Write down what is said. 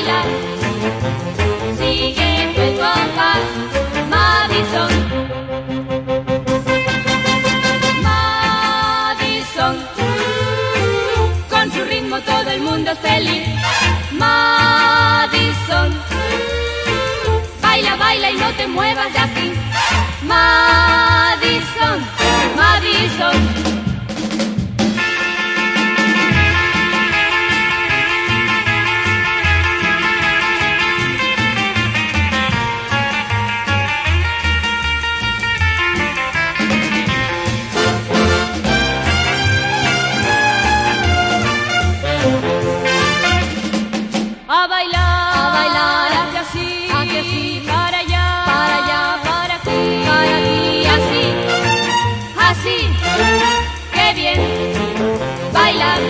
bailar, sigue tu compás, Madison. Madison, con su ritmo todo el mundo es feliz. Madison, baila, baila y no te muevas de aquí. Madison, A bailar, a bailar, hacia así, hacia así, para allá, para allá, para aquí, para aquí, así, así, qué bien, bailar,